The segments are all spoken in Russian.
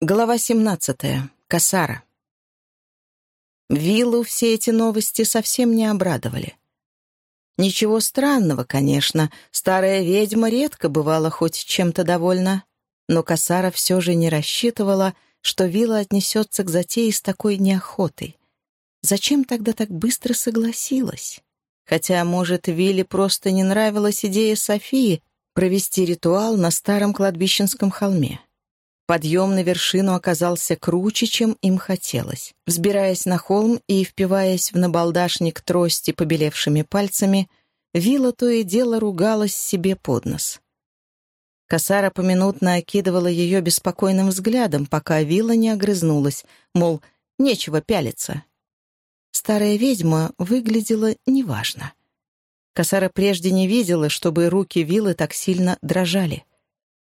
Глава 17. Касара. Виллу все эти новости совсем не обрадовали. Ничего странного, конечно, старая ведьма редко бывала хоть чем-то довольна, но Касара все же не рассчитывала, что Вилла отнесется к затее с такой неохотой. Зачем тогда так быстро согласилась? Хотя, может, Вилле просто не нравилась идея Софии провести ритуал на старом кладбищенском холме. Подъем на вершину оказался круче, чем им хотелось. Взбираясь на холм и впиваясь в набалдашник трости побелевшими пальцами, Вилла то и дело ругалась себе под нос. Косара поминутно окидывала ее беспокойным взглядом, пока Вилла не огрызнулась, мол, нечего пялиться. Старая ведьма выглядела неважно. Косара прежде не видела, чтобы руки Виллы так сильно дрожали.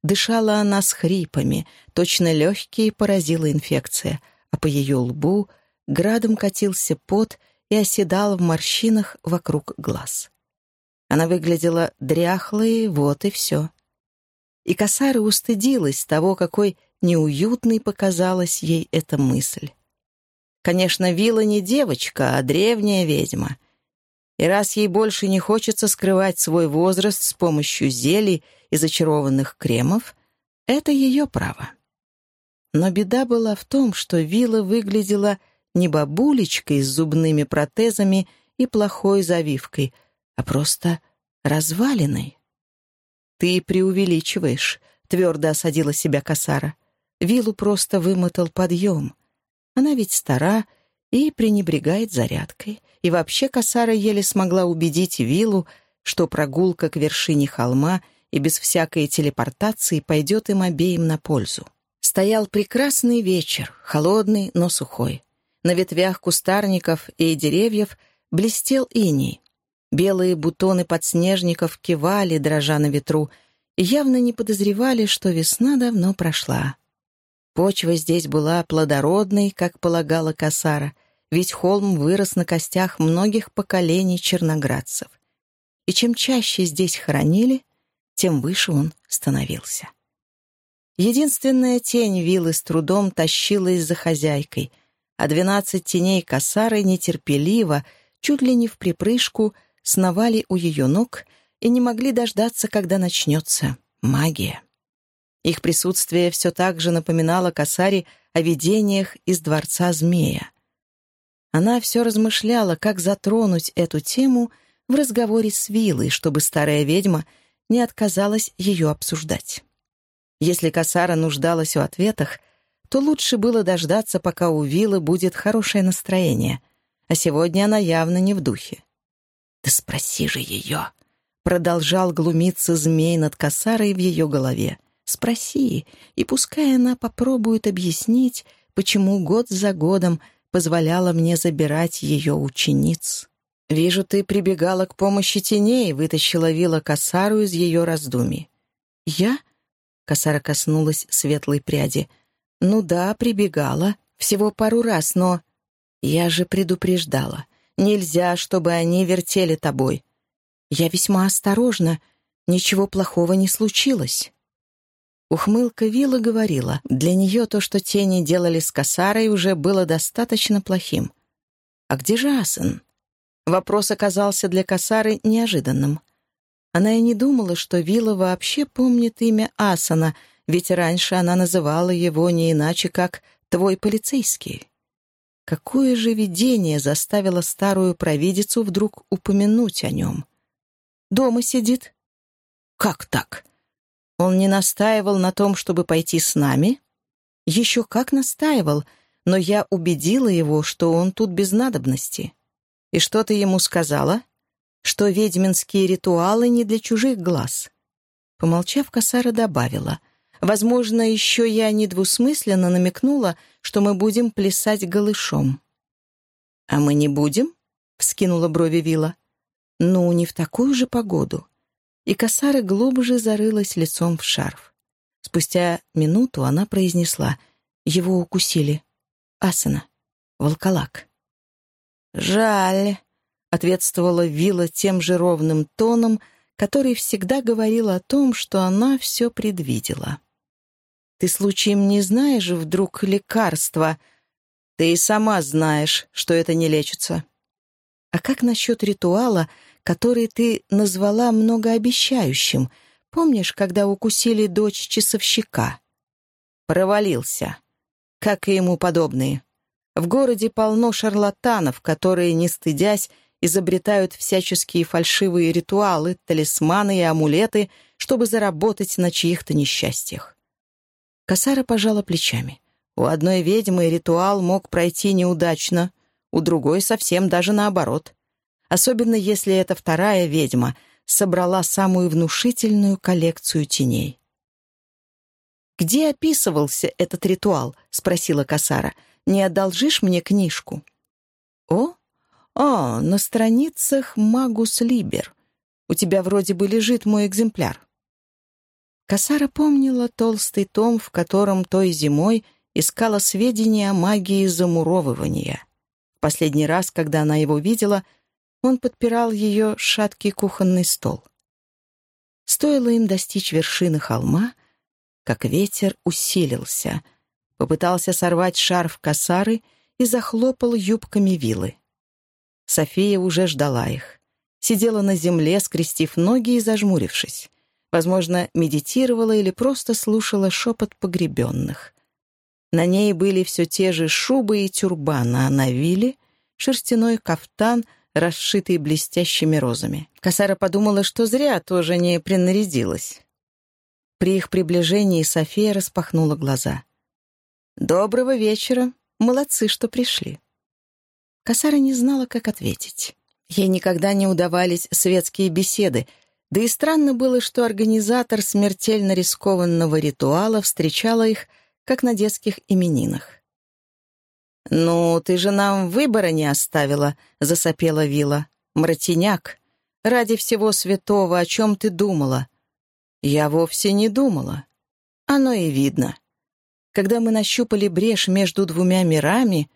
Дышала она с хрипами, точно легкие поразила инфекция, а по ее лбу градом катился пот и оседал в морщинах вокруг глаз. Она выглядела дряхлой, вот и все. И Касара устыдилась того, какой неуютной показалась ей эта мысль. Конечно, Вилла не девочка, а древняя ведьма. И раз ей больше не хочется скрывать свой возраст с помощью зелий и зачарованных кремов, это ее право. Но беда была в том, что вилла выглядела не бабулечкой с зубными протезами и плохой завивкой, а просто развалиной. «Ты преувеличиваешь», — твердо осадила себя Касара. Виллу просто вымотал подъем. Она ведь стара и пренебрегает зарядкой. И вообще Касара еле смогла убедить Виллу, что прогулка к вершине холма — и без всякой телепортации пойдет им обеим на пользу. Стоял прекрасный вечер, холодный, но сухой. На ветвях кустарников и деревьев блестел иней. Белые бутоны подснежников кивали, дрожа на ветру, и явно не подозревали, что весна давно прошла. Почва здесь была плодородной, как полагала Касара, ведь холм вырос на костях многих поколений черноградцев. И чем чаще здесь хоронили, тем выше он становился. Единственная тень вилы с трудом тащилась за хозяйкой, а двенадцать теней косары нетерпеливо, чуть ли не в припрыжку, сновали у ее ног и не могли дождаться, когда начнется магия. Их присутствие все так же напоминало косаре о видениях из дворца змея. Она все размышляла, как затронуть эту тему в разговоре с Вилой, чтобы старая ведьма — не отказалась ее обсуждать. Если Касара нуждалась в ответах, то лучше было дождаться, пока у Вилы будет хорошее настроение, а сегодня она явно не в духе. «Да спроси же ее!» — продолжал глумиться змей над Касарой в ее голове. «Спроси, и пускай она попробует объяснить, почему год за годом позволяла мне забирать ее учениц». «Вижу, ты прибегала к помощи теней», — вытащила Вилла Касару из ее раздумий. «Я?» — Касара коснулась светлой пряди. «Ну да, прибегала. Всего пару раз, но...» «Я же предупреждала. Нельзя, чтобы они вертели тобой. Я весьма осторожна. Ничего плохого не случилось». Ухмылка Вилла говорила, для нее то, что тени делали с Касарой, уже было достаточно плохим. «А где же Асен?» Вопрос оказался для Касары неожиданным. Она и не думала, что Вилла вообще помнит имя Асана, ведь раньше она называла его не иначе, как «твой полицейский». Какое же видение заставило старую провидицу вдруг упомянуть о нем? «Дома сидит?» «Как так?» Он не настаивал на том, чтобы пойти с нами? Еще как настаивал, но я убедила его, что он тут без надобности. «И что ты ему сказала?» «Что ведьминские ритуалы не для чужих глаз». Помолчав, Касара добавила. «Возможно, еще я недвусмысленно намекнула, что мы будем плясать голышом». «А мы не будем?» — вскинула брови Вила. «Ну, не в такую же погоду». И Касара глубже зарылась лицом в шарф. Спустя минуту она произнесла. Его укусили. Асана. Волколак. «Жаль», — ответствовала Вилла тем же ровным тоном, который всегда говорил о том, что она все предвидела. Ты случаем не знаешь вдруг лекарства? Ты и сама знаешь, что это не лечится. А как насчет ритуала, который ты назвала многообещающим? Помнишь, когда укусили дочь часовщика? Провалился. Как и ему подобные. В городе полно шарлатанов, которые, не стыдясь, изобретают всяческие фальшивые ритуалы, талисманы и амулеты, чтобы заработать на чьих-то несчастьях. Косара пожала плечами. У одной ведьмы ритуал мог пройти неудачно, у другой совсем даже наоборот. Особенно если эта вторая ведьма собрала самую внушительную коллекцию теней. «Где описывался этот ритуал?» — спросила Касара. «Не одолжишь мне книжку?» «О, о, на страницах Магус Либер. У тебя вроде бы лежит мой экземпляр». Касара помнила толстый том, в котором той зимой искала сведения о магии замуровывания. Последний раз, когда она его видела, он подпирал ее шаткий кухонный стол. Стоило им достичь вершины холма, как ветер усилился, попытался сорвать шарф косары и захлопал юбками вилы. София уже ждала их. Сидела на земле, скрестив ноги и зажмурившись. Возможно, медитировала или просто слушала шепот погребенных. На ней были все те же шубы и тюрбан, а на виле — шерстяной кафтан, расшитый блестящими розами. Косара подумала, что зря тоже не принарядилась. При их приближении София распахнула глаза. «Доброго вечера. Молодцы, что пришли». Косара не знала, как ответить. Ей никогда не удавались светские беседы — да и странно было, что организатор смертельно рискованного ритуала встречала их, как на детских именинах. «Ну, ты же нам выбора не оставила», — засопела Вила. «Мратиняк, ради всего святого, о чем ты думала?» «Я вовсе не думала. Оно и видно. Когда мы нащупали брешь между двумя мирами...»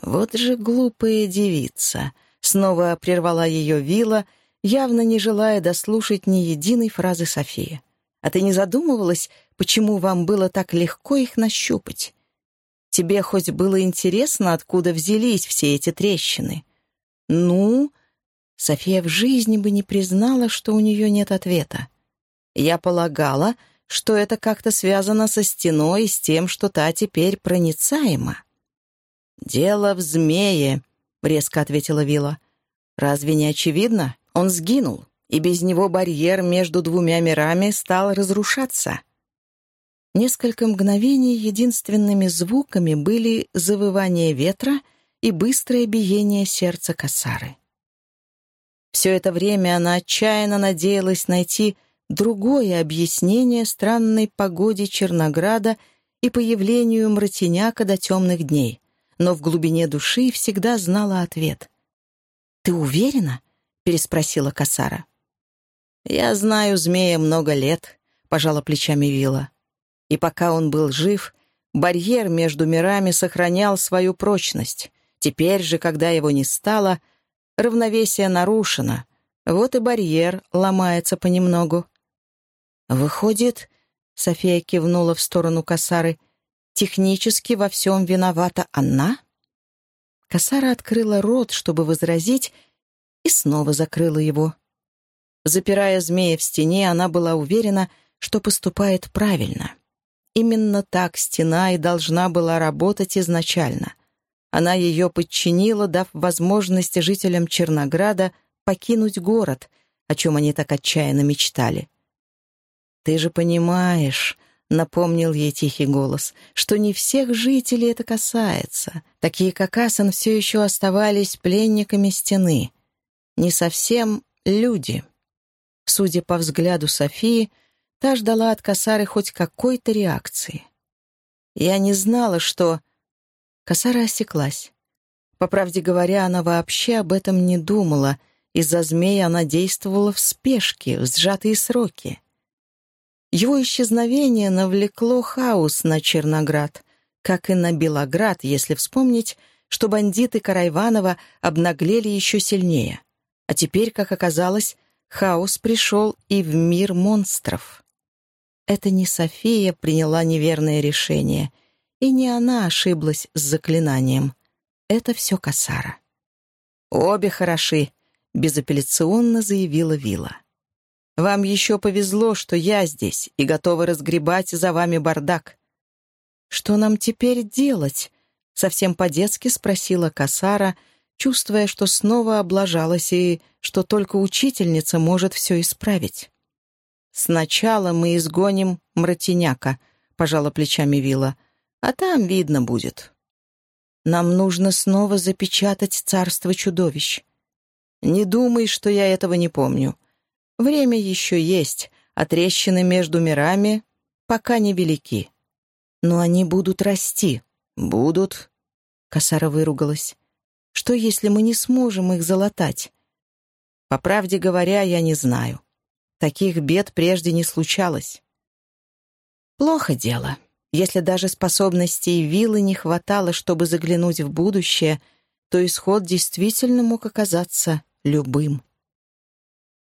«Вот же глупая девица!» — снова прервала ее Вила — явно не желая дослушать ни единой фразы Софии. «А ты не задумывалась, почему вам было так легко их нащупать? Тебе хоть было интересно, откуда взялись все эти трещины?» «Ну...» София в жизни бы не признала, что у нее нет ответа. «Я полагала, что это как-то связано со стеной и с тем, что та теперь проницаема». «Дело в змее», — резко ответила Вила. «Разве не очевидно? Он сгинул, и без него барьер между двумя мирами стал разрушаться. Несколько мгновений единственными звуками были завывание ветра и быстрое биение сердца косары. Все это время она отчаянно надеялась найти другое объяснение странной погоде Чернограда и появлению мратеняка до темных дней, но в глубине души всегда знала ответ. «Ты уверена?» переспросила Касара. «Я знаю змея много лет», — пожала плечами Вила. «И пока он был жив, барьер между мирами сохранял свою прочность. Теперь же, когда его не стало, равновесие нарушено. Вот и барьер ломается понемногу». «Выходит», — София кивнула в сторону Касары, «технически во всем виновата она?» Касара открыла рот, чтобы возразить, и снова закрыла его. Запирая змея в стене, она была уверена, что поступает правильно. Именно так стена и должна была работать изначально. Она ее подчинила, дав возможность жителям Чернограда покинуть город, о чем они так отчаянно мечтали. «Ты же понимаешь», — напомнил ей тихий голос, «что не всех жителей это касается. Такие, как Асан, все еще оставались пленниками стены не совсем люди. Судя по взгляду Софии, та ждала от Касары хоть какой-то реакции. Я не знала, что... Касара осеклась. По правде говоря, она вообще об этом не думала. Из-за змея она действовала в спешке, в сжатые сроки. Его исчезновение навлекло хаос на Черноград, как и на Белоград, если вспомнить, что бандиты Карайванова обнаглели еще сильнее. А теперь, как оказалось, хаос пришел и в мир монстров. Это не София приняла неверное решение, и не она ошиблась с заклинанием. Это все Касара. «Обе хороши», — безапелляционно заявила Вила. «Вам еще повезло, что я здесь и готова разгребать за вами бардак». «Что нам теперь делать?» — совсем по-детски спросила Касара, чувствуя, что снова облажалась и что только учительница может все исправить. «Сначала мы изгоним мратиняка», — пожала плечами Вила, «а там видно будет». «Нам нужно снова запечатать царство чудовищ». «Не думай, что я этого не помню. Время еще есть, а трещины между мирами пока невелики. Но они будут расти. Будут». Косара выругалась. «Что, если мы не сможем их залатать?» «По правде говоря, я не знаю. Таких бед прежде не случалось. Плохо дело. Если даже способностей виллы не хватало, чтобы заглянуть в будущее, то исход действительно мог оказаться любым.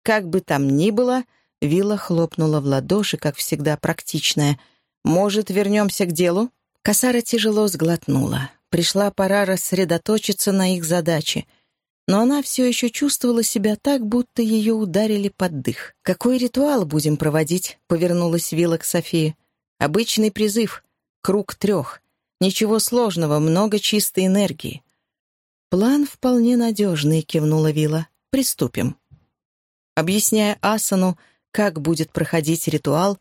Как бы там ни было, вилла хлопнула в ладоши, как всегда практичная. «Может, вернемся к делу?» Косара тяжело сглотнула. Пришла пора рассредоточиться на их задачи — но она все еще чувствовала себя так, будто ее ударили под дых. «Какой ритуал будем проводить?» — повернулась Вилла к Софии. «Обычный призыв. Круг трех. Ничего сложного, много чистой энергии». «План вполне надежный», — кивнула Вилла. «Приступим». Объясняя Асану, как будет проходить ритуал,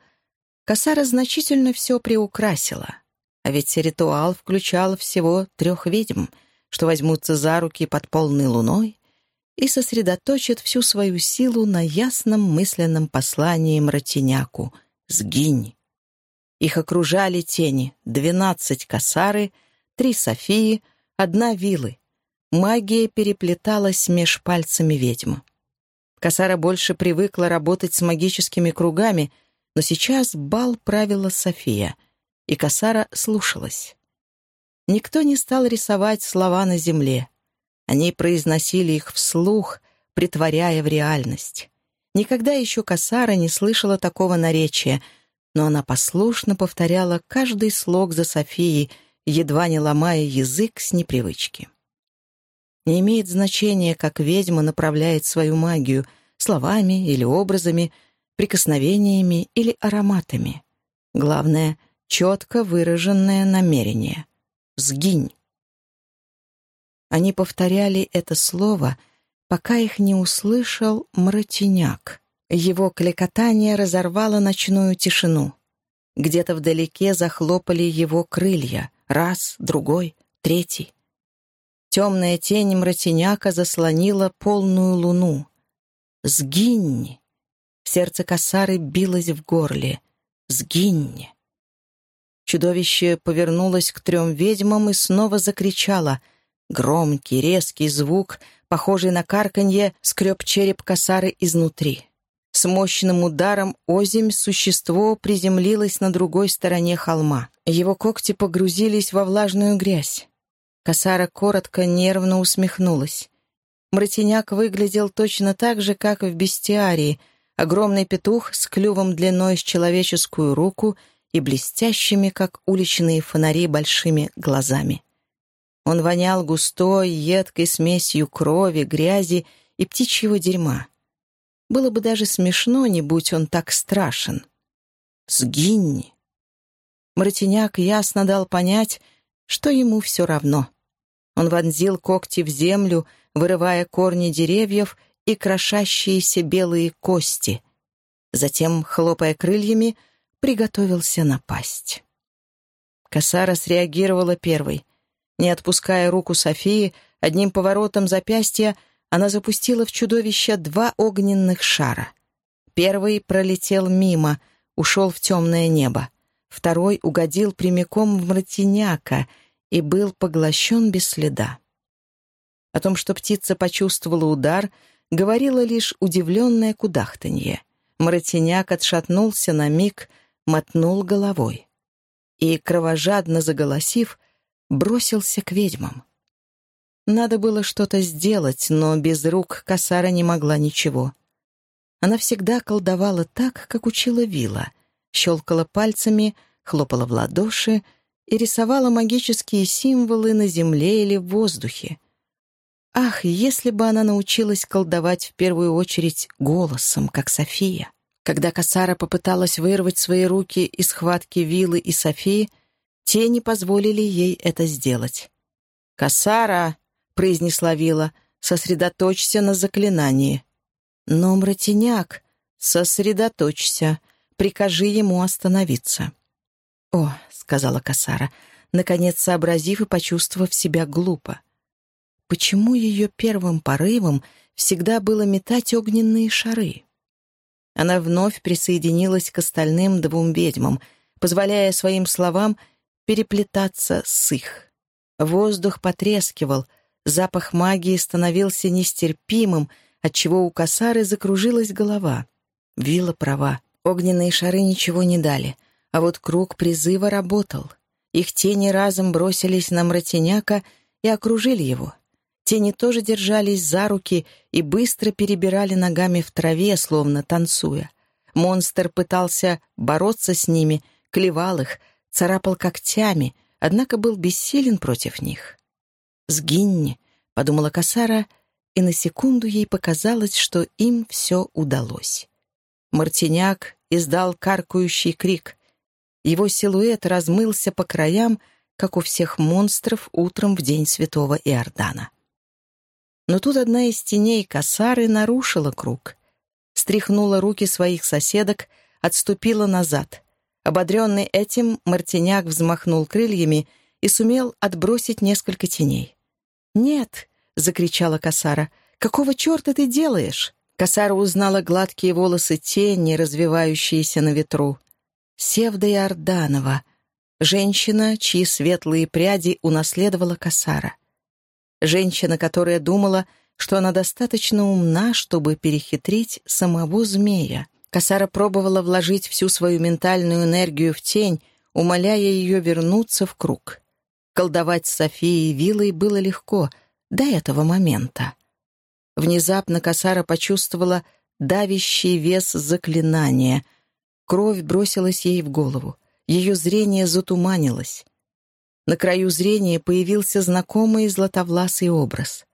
Касара значительно все приукрасила. А ведь ритуал включал всего трех ведьм — что возьмутся за руки под полной луной и сосредоточат всю свою силу на ясном мысленном послании мратиняку «Сгинь». Их окружали тени, двенадцать косары, три Софии, одна вилы. Магия переплеталась меж пальцами ведьмы. Косара больше привыкла работать с магическими кругами, но сейчас бал правила София, и Косара слушалась. Никто не стал рисовать слова на земле. Они произносили их вслух, притворяя в реальность. Никогда еще Касара не слышала такого наречия, но она послушно повторяла каждый слог за Софией, едва не ломая язык с непривычки. Не имеет значения, как ведьма направляет свою магию словами или образами, прикосновениями или ароматами. Главное — четко выраженное намерение. «Сгинь!» Они повторяли это слово, пока их не услышал мратиняк. Его клекотание разорвало ночную тишину. Где-то вдалеке захлопали его крылья. Раз, другой, третий. Темная тень мратиняка заслонила полную луну. «Сгинь!» Сердце косары билось в горле. «Сгинь!» Чудовище повернулось к трем ведьмам и снова закричало. Громкий, резкий звук, похожий на карканье, скреб череп косары изнутри. С мощным ударом озимь существо приземлилось на другой стороне холма. Его когти погрузились во влажную грязь. Косара коротко, нервно усмехнулась. Мратиняк выглядел точно так же, как в бестиарии. Огромный петух с клювом длиной с человеческую руку — и блестящими, как уличные фонари, большими глазами. Он вонял густой, едкой смесью крови, грязи и птичьего дерьма. Было бы даже смешно, не будь он так страшен. «Сгинь!» Мартиняк ясно дал понять, что ему все равно. Он вонзил когти в землю, вырывая корни деревьев и крошащиеся белые кости. Затем, хлопая крыльями, приготовился напасть. Касара среагировала первой. Не отпуская руку Софии, одним поворотом запястья она запустила в чудовище два огненных шара. Первый пролетел мимо, ушел в темное небо. Второй угодил прямиком в мратиняка и был поглощен без следа. О том, что птица почувствовала удар, говорило лишь удивленное кудахтанье. Мратиняк отшатнулся на миг — мотнул головой и, кровожадно заголосив, бросился к ведьмам. Надо было что-то сделать, но без рук Касара не могла ничего. Она всегда колдовала так, как учила Вила. Щелкала пальцами, хлопала в ладоши и рисовала магические символы на земле или в воздухе. Ах, если бы она научилась колдовать в первую очередь голосом, как София. Когда Касара попыталась вырвать свои руки из схватки Вилы и Софии, те не позволили ей это сделать. «Касара!» — произнесла Вила. «Сосредоточься на заклинании». «Но, мратиняк, сосредоточься. Прикажи ему остановиться». «О», — сказала Касара, наконец сообразив и почувствовав себя глупо. Почему ее первым порывом всегда было метать огненные шары? Она вновь присоединилась к остальным двум ведьмам, позволяя своим словам переплетаться с их. Воздух потрескивал, запах магии становился нестерпимым, отчего у косары закружилась голова. Вилла права. Огненные шары ничего не дали, а вот круг призыва работал. Их тени разом бросились на мратеняка и окружили его. Тени тоже держались за руки и быстро перебирали ногами в траве, словно танцуя. Монстр пытался бороться с ними, клевал их, царапал когтями, однако был бессилен против них. «Сгинь», — подумала Касара, и на секунду ей показалось, что им все удалось. Мартиняк издал каркающий крик. Его силуэт размылся по краям, как у всех монстров утром в день святого Иордана. Но тут одна из теней косары нарушила круг. Стряхнула руки своих соседок, отступила назад. Ободренный этим, Мартиняк взмахнул крыльями и сумел отбросить несколько теней. «Нет!» — закричала Касара. «Какого черта ты делаешь?» Касара узнала гладкие волосы тени, развивающиеся на ветру. Севда Иорданова, женщина, чьи светлые пряди унаследовала Касара. Женщина, которая думала, что она достаточно умна, чтобы перехитрить самого змея. Касара пробовала вложить всю свою ментальную энергию в тень, умоляя ее вернуться в круг. Колдовать с Софией Виллой было легко до этого момента. Внезапно Касара почувствовала давящий вес заклинания. Кровь бросилась ей в голову. Ее зрение затуманилось. На краю зрения появился знакомый златовласый образ.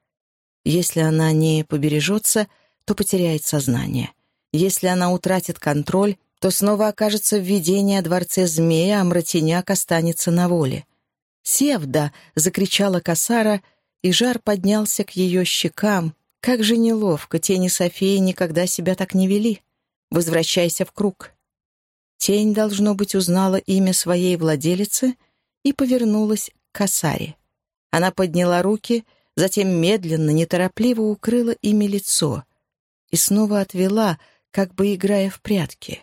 Если она не побережется, то потеряет сознание. Если она утратит контроль, то снова окажется в видении о дворце змея, а мратиняк останется на воле. «Севда!» — закричала Касара, и жар поднялся к ее щекам. Как же неловко, тени Софии никогда себя так не вели. Возвращайся в круг. Тень, должно быть, узнала имя своей владелицы — и повернулась к косаре. Она подняла руки, затем медленно, неторопливо укрыла ими лицо и снова отвела, как бы играя в прятки.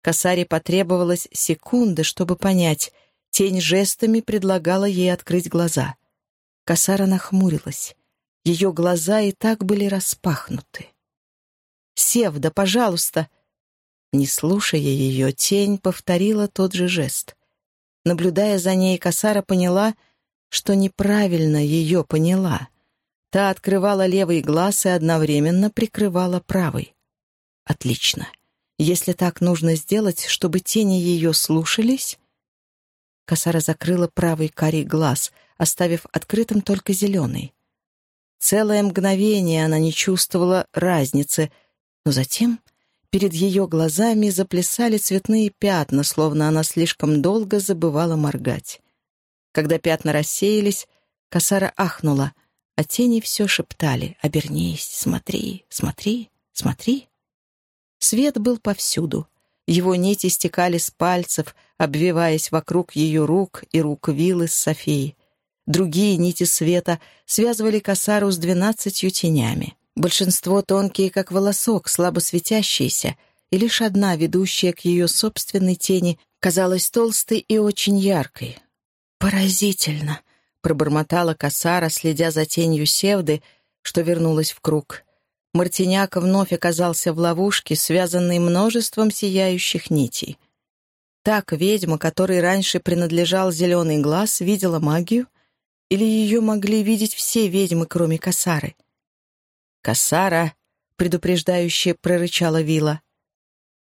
Косаре потребовалась секунда, чтобы понять, тень жестами предлагала ей открыть глаза. Косара нахмурилась. Ее глаза и так были распахнуты. «Севда, пожалуйста!» Не слушая ее, тень повторила тот же жест. Наблюдая за ней, Касара поняла, что неправильно ее поняла. Та открывала левый глаз и одновременно прикрывала правый. Отлично. Если так нужно сделать, чтобы тени ее слушались... Косара закрыла правый карий глаз, оставив открытым только зеленый. Целое мгновение она не чувствовала разницы, но затем Перед ее глазами заплясали цветные пятна, словно она слишком долго забывала моргать. Когда пятна рассеялись, Касара ахнула, а тени все шептали «Обернись, смотри, смотри, смотри». Свет был повсюду. Его нити стекали с пальцев, обвиваясь вокруг ее рук и рук Вилы с Софией. Другие нити света связывали Касару с двенадцатью тенями. Большинство тонкие, как волосок, слабо светящиеся, и лишь одна, ведущая к ее собственной тени, казалась толстой и очень яркой. «Поразительно!» — пробормотала косара, следя за тенью Севды, что вернулась в круг. Мартиняк вновь оказался в ловушке, связанной множеством сияющих нитей. Так ведьма, которой раньше принадлежал зеленый глаз, видела магию? Или ее могли видеть все ведьмы, кроме косары? «Кассара!» — предупреждающе прорычала Вила.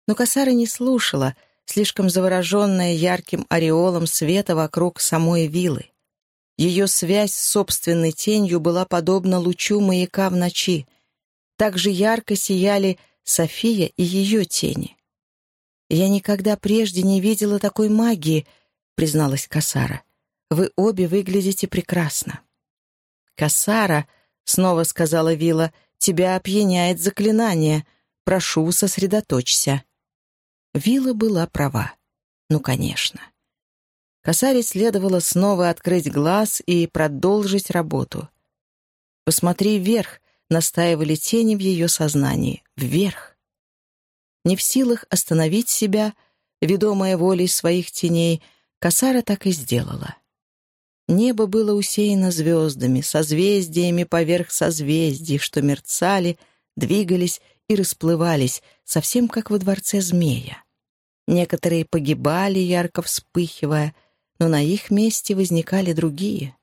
Но Кассара не слушала, слишком завороженная ярким ореолом света вокруг самой вилы. Ее связь с собственной тенью была подобна лучу маяка в ночи. Так же ярко сияли София и ее тени. «Я никогда прежде не видела такой магии», — призналась Касара. «Вы обе выглядите прекрасно». «Касара», — снова сказала Вила, — «тебя опьяняет заклинание. Прошу, сосредоточься». Вила была права. Ну, конечно. Косаре следовало снова открыть глаз и продолжить работу. «Посмотри вверх», — настаивали тени в ее сознании. «Вверх». Не в силах остановить себя, ведомая волей своих теней, Косара так и сделала. Небо было усеяно звездами, созвездиями поверх созвездий, что мерцали, двигались и расплывались, совсем как во дворце змея. Некоторые погибали, ярко вспыхивая, но на их месте возникали другие.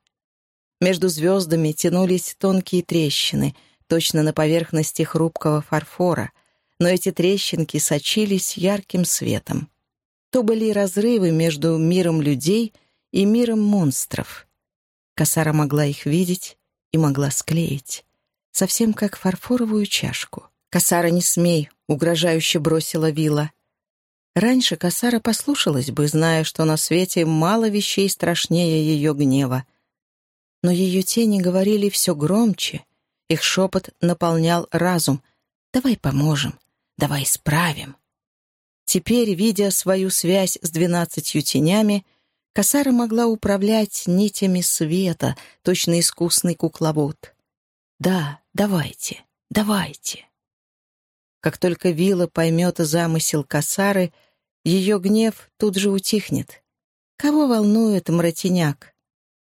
Между звездами тянулись тонкие трещины, точно на поверхности хрупкого фарфора, но эти трещинки сочились ярким светом. То были разрывы между миром людей и миром монстров. Косара могла их видеть и могла склеить, совсем как фарфоровую чашку. «Косара, не смей!» — угрожающе бросила Вила. Раньше Косара послушалась бы, зная, что на свете мало вещей страшнее ее гнева. Но ее тени говорили все громче, их шепот наполнял разум. «Давай поможем, давай исправим». Теперь, видя свою связь с двенадцатью тенями, Косара могла управлять нитями света, точно искусный кукловод. «Да, давайте, давайте». Как только Вилла поймет замысел Касары, ее гнев тут же утихнет. Кого волнует мратиняк?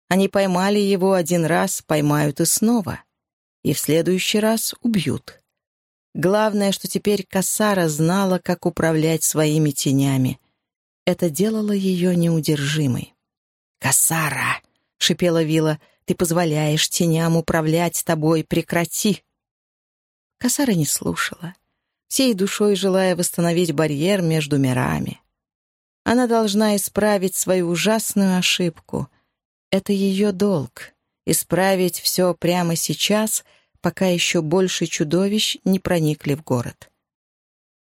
Они поймали его один раз, поймают и снова. И в следующий раз убьют. Главное, что теперь Касара знала, как управлять своими тенями. Это делало ее неудержимой. «Касара!» — шипела Вилла. «Ты позволяешь теням управлять тобой, прекрати!» Касара не слушала всей душой желая восстановить барьер между мирами. Она должна исправить свою ужасную ошибку. Это ее долг — исправить все прямо сейчас, пока еще больше чудовищ не проникли в город.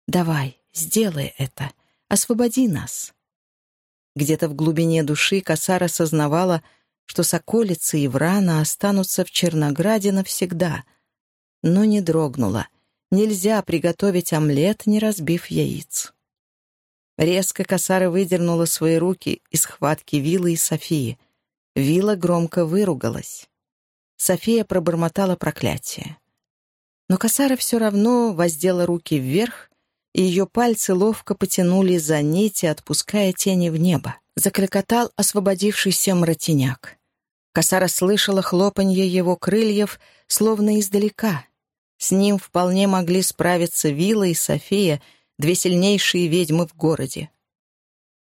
«Давай, сделай это, освободи нас». Где-то в глубине души Касара сознавала, что соколицы и врана останутся в Чернограде навсегда, но не дрогнула, Нельзя приготовить омлет, не разбив яиц. Резко косара выдернула свои руки из хватки Вилы и Софии. Вила громко выругалась. София пробормотала проклятие. Но косара все равно воздела руки вверх, и ее пальцы ловко потянули за нити, отпуская тени в небо. Закликотал освободившийся мратиняк. Косара слышала хлопанье его крыльев, словно издалека, с ним вполне могли справиться Вилла и София, две сильнейшие ведьмы в городе.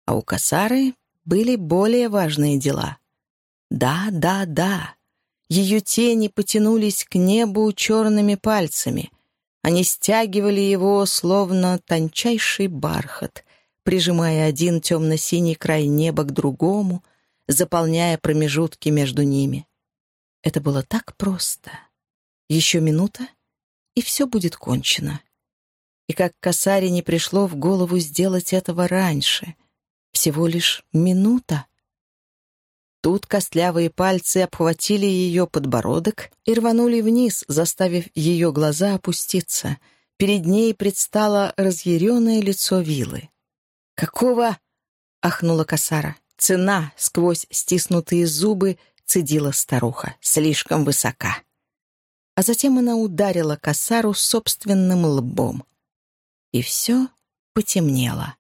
А у Касары были более важные дела. Да, да, да. Ее тени потянулись к небу черными пальцами. Они стягивали его, словно тончайший бархат, прижимая один темно-синий край неба к другому, заполняя промежутки между ними. Это было так просто. Еще минута, и все будет кончено. И как косаре не пришло в голову сделать этого раньше. Всего лишь минута. Тут костлявые пальцы обхватили ее подбородок и рванули вниз, заставив ее глаза опуститься. Перед ней предстало разъяренное лицо вилы. «Какого?» — ахнула косара. «Цена!» — сквозь стиснутые зубы цедила старуха. «Слишком высока!» а затем она ударила косару собственным лбом. И все потемнело.